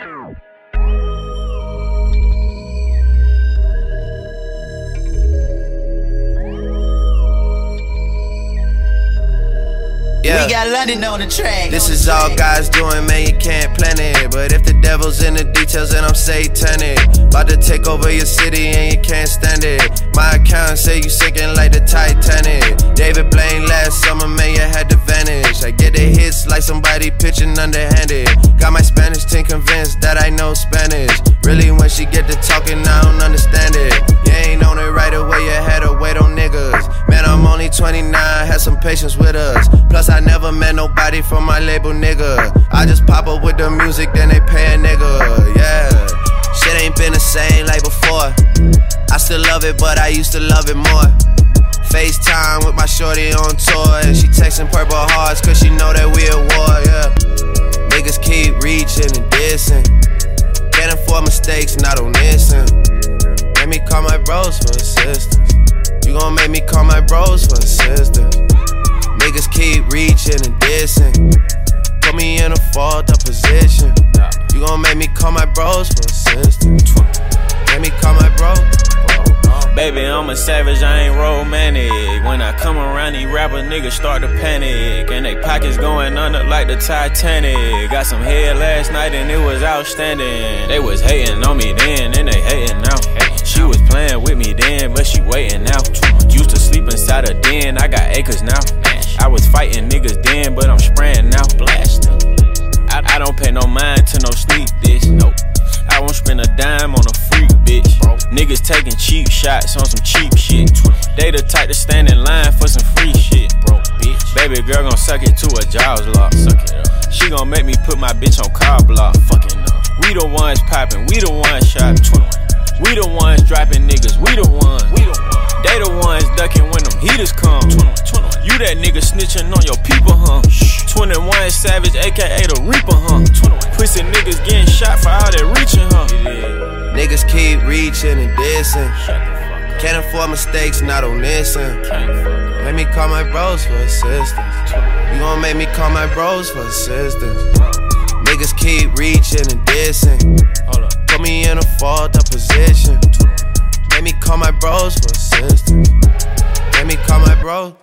Yeah. We got London on the track. This is all God's doing, man. You can't plan it. But if the devil's in the details, then I'm satanic. About to take over your city and you can't stand it. My account say you sinking like the Titanic. David Blaine last summer, man, you had to vanish. I get the hits like somebody pitching underhanded. Got my 29, had some patience with us. Plus, I never met nobody from my label, nigga. I just pop up with the music, then they pay a nigga, yeah. Shit ain't been the same like before. I still love it, but I used to love it more. FaceTime with my shorty on tour, and she texting purple hearts, cause she know that we at war, yeah. Niggas keep reaching and dissing. Can't afford mistakes, not on this end. Make me call my bros for assistance. You gon' make me call my bros for assistance. Niggas keep reaching and dissing. Put me in a fault up position. You gon' make me call my bros for assistance. Make me call my bros. Baby, I'm a savage, I ain't romantic. When I come around, these rapper niggas start to panic. And they pockets going under like the Titanic. Got some head last night and it was outstanding. They was hating on me fighting niggas then, but I'm spraying now. Blasting. I, I don't pay no mind to no sneak this. Nope. I won't spend a dime on a freak, bitch. Niggas taking cheap shots on some cheap shit. They the type to stand in line for some free shit, bro. Bitch. Baby girl gon' suck it to a jaws lock. Suck it up. She gon' make me put my bitch on car block. Fucking up. We the ones popping, we the ones shopping. We the ones dropping niggas, we the ones. We the ones. They the ones ducking when them heaters come. You that nigga snitching on your people, huh? 21 Savage, aka the Reaper, huh? Pussy niggas getting shot for all that reaching, huh? Niggas keep reaching and dissing. Can't afford mistakes, not on this end. Make me call my bros for assistance. You gon' make me call my bros for assistance. Niggas keep reaching and dissing. Put me in a fault up position. Make me call my bros for assistance. Make me call my bros.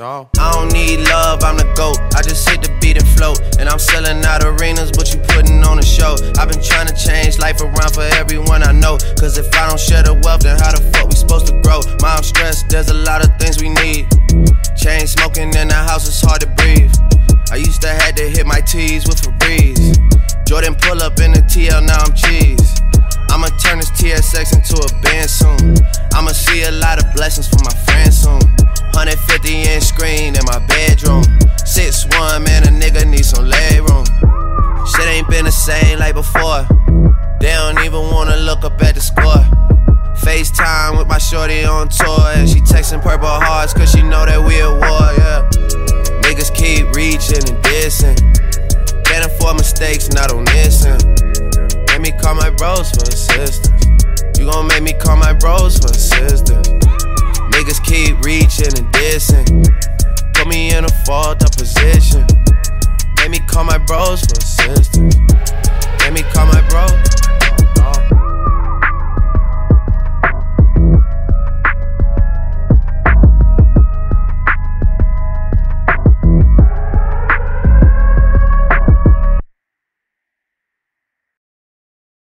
No. I don't need love, I'm the GOAT. I just hit the beat and float. And I'm selling out arenas, but you putting on a show. I've been trying to change life around for everyone I know. Cause if I don't share the wealth, then how the fuck we supposed to grow? Mom stressed, there's a lot of things we need. Chain smoking in the house, it's hard to breathe. I used to had to hit my T's with Febreze. Jordan pull up in the TL, now I'm cheese. I'ma turn this TSX into a band soon. I'ma see a lot of blessings for my the same like before. They don't even wanna look up at the score. FaceTime with my shorty on tour. And she texting purple hearts cause she know that we a war, yeah. Niggas keep reaching and dissing. Can't afford mistakes, not on this end. Make me call my bros for assistance. You gon' make me call my bros for assistance. Niggas keep reaching and dissing. Put me in a fucked up position call my bros for assistance. Let me call my bros.